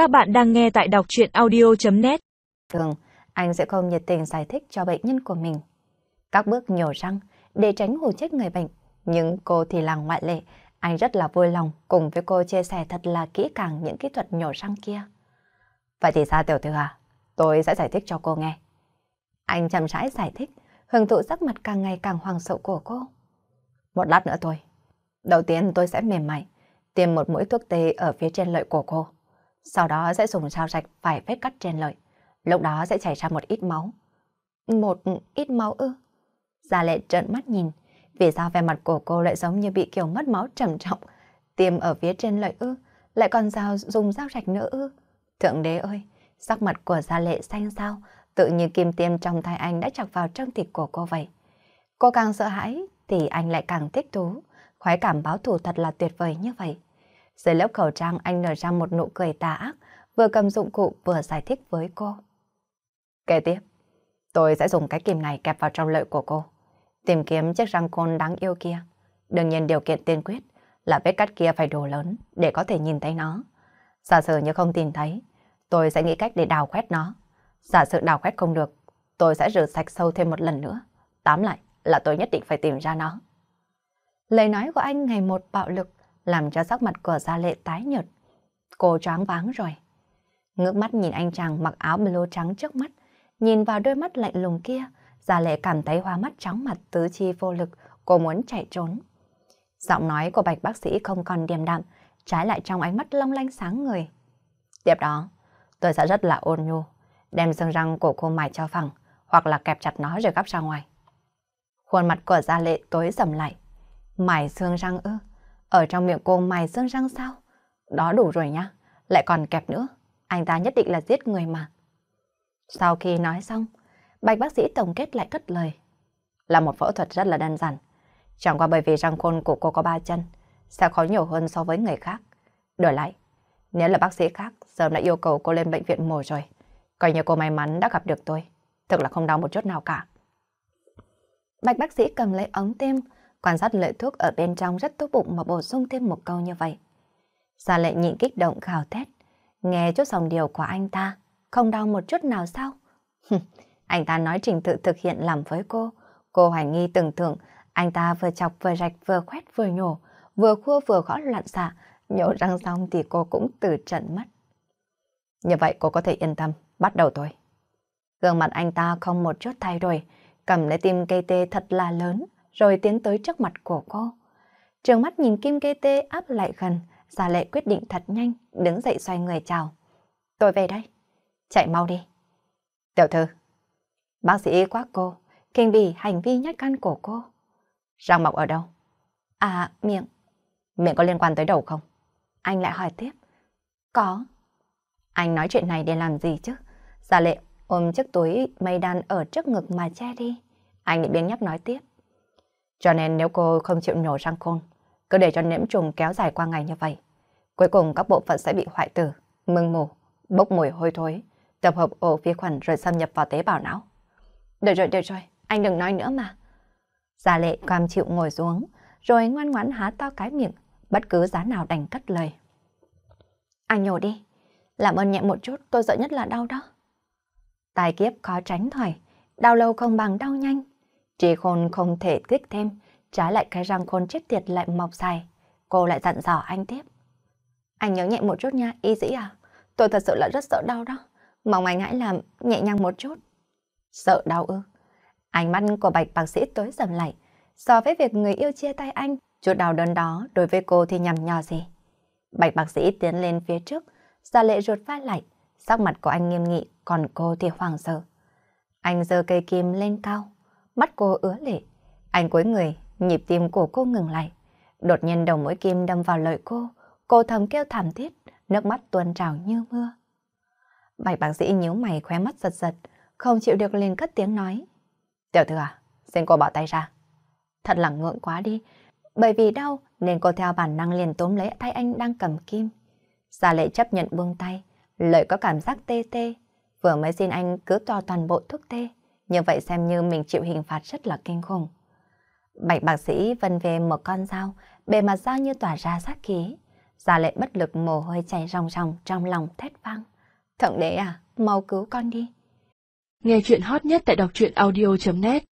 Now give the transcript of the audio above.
Các bạn đang nghe tại đọc chuyện audio.net Thường, anh sẽ không nhiệt tình giải thích cho bệnh nhân của mình. Các bước nhổ răng để tránh hù chết người bệnh, nhưng cô thì là ngoại lệ. Anh rất là vui lòng cùng với cô chia sẻ thật là kỹ càng những kỹ thuật nhổ răng kia. Vậy thì sao tiểu thư à? Tôi sẽ giải thích cho cô nghe. Anh chậm rãi giải thích, hưởng thụ sắc mặt càng ngày càng hoàng sợ của cô. Một lát nữa thôi. Đầu tiên tôi sẽ mềm mại, tiêm một mũi thuốc tê ở phía trên lợi của cô. Sau đó sẽ dùng dao rạch vài vết cắt trên lợi. Lúc đó sẽ chảy ra một ít máu. Một ít máu ư? Gia lệ trợn mắt nhìn. Vì sao vẻ mặt của cô lại giống như bị kiểu mất máu trầm trọng. Tiêm ở phía trên lợi ư, lại còn dao dùng dao rạch nữa ư. Thượng đế ơi, sắc mặt của gia lệ xanh sao, tự như kim tiêm trong thai anh đã chọc vào trong thịt của cô vậy. Cô càng sợ hãi thì anh lại càng thích thú. Khoái cảm báo thù thật là tuyệt vời như vậy. Dưới lớp khẩu trang anh nở ra một nụ cười tà ác, vừa cầm dụng cụ vừa giải thích với cô. Kế tiếp, tôi sẽ dùng cái kìm này kẹp vào trong lợi của cô, tìm kiếm chiếc răng côn đáng yêu kia. Đương nhiên điều kiện tiên quyết là vết cắt kia phải đủ lớn để có thể nhìn thấy nó. Giả sử như không tìm thấy, tôi sẽ nghĩ cách để đào khoét nó. Giả sử đào khoét không được, tôi sẽ rửa sạch sâu thêm một lần nữa. Tóm lại là tôi nhất định phải tìm ra nó. Lời nói của anh ngày một bạo lực, làm cho sắc mặt của Gia Lệ tái nhợt. Cô choáng váng rồi. Ngước mắt nhìn anh chàng mặc áo blue trắng trước mắt, nhìn vào đôi mắt lạnh lùng kia, Gia Lệ cảm thấy hoa mắt chóng mặt tứ chi vô lực, cô muốn chạy trốn. Giọng nói của bạch bác sĩ không còn điềm đạm, trái lại trong ánh mắt long lanh sáng người. Tiếp đó, tôi sẽ rất là ôn nhu, đem xương răng của cô mài cho phẳng, hoặc là kẹp chặt nó rồi gắp ra ngoài. Khuôn mặt của Gia Lệ tối sầm lại. Mài xương răng ư? Ở trong miệng cô mài xương răng sao? Đó đủ rồi nhá. Lại còn kẹp nữa. Anh ta nhất định là giết người mà. Sau khi nói xong, bạch bác sĩ tổng kết lại cất lời. Là một phẫu thuật rất là đơn giản. Chẳng qua bởi vì răng khôn của cô có ba chân, sẽ khó nhiều hơn so với người khác. Đổi lại, nếu là bác sĩ khác, sớm đã yêu cầu cô lên bệnh viện mổ rồi. Coi như cô may mắn đã gặp được tôi. Thực là không đau một chút nào cả. Bạch bác sĩ cầm lấy ống tim, quan sát lợi thuốc ở bên trong rất tốt bụng mà bổ sung thêm một câu như vậy. Gia lệ nhịn kích động khảo thét, nghe chút dòng điều của anh ta, không đau một chút nào sao? anh ta nói trình tự thực hiện làm với cô, cô hoài nghi tưởng tượng, anh ta vừa chọc vừa rạch vừa khoét vừa nhổ, vừa khua vừa gõ loạn xạ, nhổ răng xong thì cô cũng từ trận mất. Như vậy cô có thể yên tâm, bắt đầu thôi. Gương mặt anh ta không một chút thay đổi, cầm lấy tim cây tê thật là lớn, rồi tiến tới trước mặt của cô. Trường mắt nhìn kim Kê tê áp lại gần, Gia Lệ quyết định thật nhanh, đứng dậy xoay người chào. Tôi về đây. Chạy mau đi. Tiểu thư. Bác sĩ quát cô, kinh bỉ hành vi nhát gan của cô. Răng mọc ở đâu? À, miệng. Miệng có liên quan tới đầu không? Anh lại hỏi tiếp. Có. Anh nói chuyện này để làm gì chứ? Gia Lệ ôm chiếc túi mây đan ở trước ngực mà che đi. Anh định biến nhắc nói tiếp. Cho nên nếu cô không chịu nhổ răng khôn, cứ để cho nhiễm trùng kéo dài qua ngày như vậy. Cuối cùng các bộ phận sẽ bị hoại tử, mưng mù, bốc mùi hôi thối, tập hợp ổ vi khuẩn rồi xâm nhập vào tế bào não. Được rồi, được rồi, anh đừng nói nữa mà. Gia lệ cam chịu ngồi xuống, rồi ngoan ngoãn há to cái miệng, bất cứ giá nào đành cất lời. Anh nhổ đi, làm ơn nhẹ một chút, tôi sợ nhất là đau đó. Tài kiếp khó tránh khỏi, đau lâu không bằng đau nhanh. Trì khôn không thể kích thêm, trái lại cái răng khôn chết tiệt lại mọc dài. Cô lại dặn dò anh tiếp. Anh nhớ nhẹ một chút nha, y sĩ à. Tôi thật sự là rất sợ đau đó. Mong anh hãy làm nhẹ nhàng một chút. Sợ đau ư? Ánh mắt của bạch bác sĩ tối dầm lại. So với việc người yêu chia tay anh, chút đau đớn đó đối với cô thì nhằm nhò gì. Bạch bác sĩ tiến lên phía trước, ra lệ ruột vai lại. Sắc mặt của anh nghiêm nghị, còn cô thì hoảng sợ. Anh giơ cây kim lên cao, mắt cô ứa lệ. Anh cuối người, nhịp tim của cô ngừng lại. Đột nhiên đầu mũi kim đâm vào lợi cô, cô thầm kêu thảm thiết, nước mắt tuôn trào như mưa. Bạch bác sĩ nhíu mày khóe mắt giật giật, không chịu được liền cất tiếng nói. Tiểu thư à, xin cô bỏ tay ra. Thật là ngượng quá đi, bởi vì đau nên cô theo bản năng liền tóm lấy tay anh đang cầm kim. Gia lệ chấp nhận buông tay, lợi có cảm giác tê tê. Vừa mới xin anh cứ to toàn bộ thuốc tê, như vậy xem như mình chịu hình phạt rất là kinh khủng. Bạch bác sĩ vân về một con dao, bề mặt dao như tỏa ra sát khí. Gia lệ bất lực mồ hôi chảy ròng ròng trong lòng thét vang. Thượng đế à, mau cứu con đi. Nghe chuyện hot nhất tại đọc truyện audio.net